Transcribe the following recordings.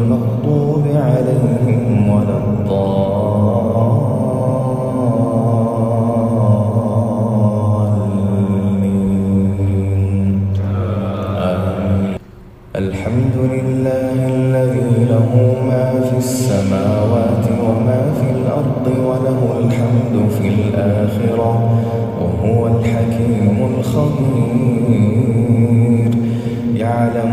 المغضوب عليهم ولا الضالين. الحمد لله الذي له ما في السماوات وما في الأرض وله الحمد في الآخرة وهو الحكيم الخبير. يعلم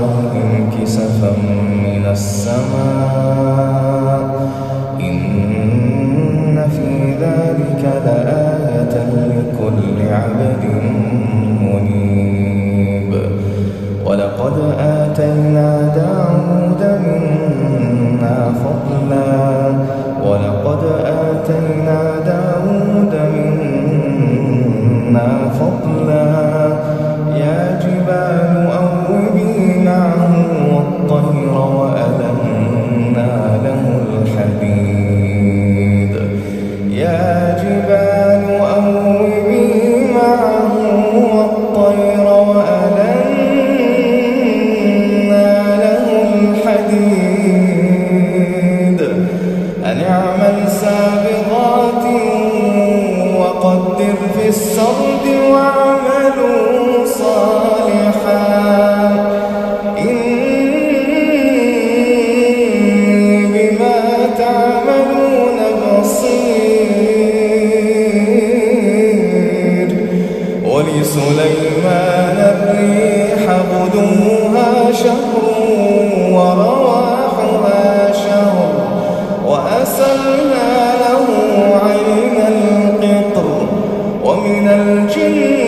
عليهم كسفا من السماء. إن في ذلك لآية لكل عبد منيب. ولقد السرد واعملوا صالحا. إني بما تعملون بصير. ولسليمان الريح غدوها شهر Jesus.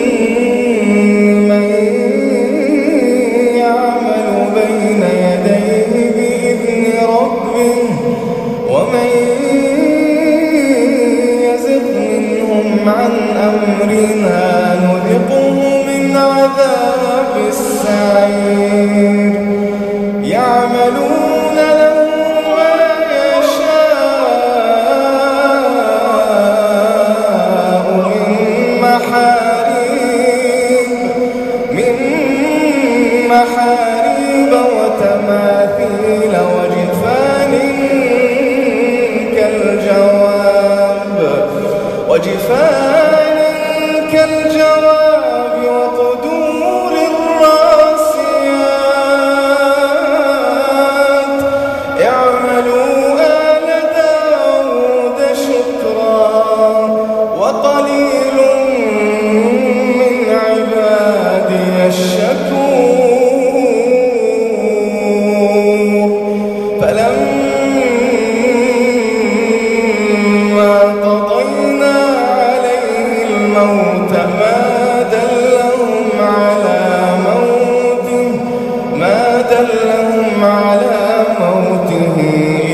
ما دلهم على موته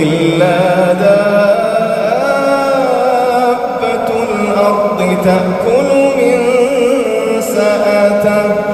إلا دابة الأرض تأكل من سآته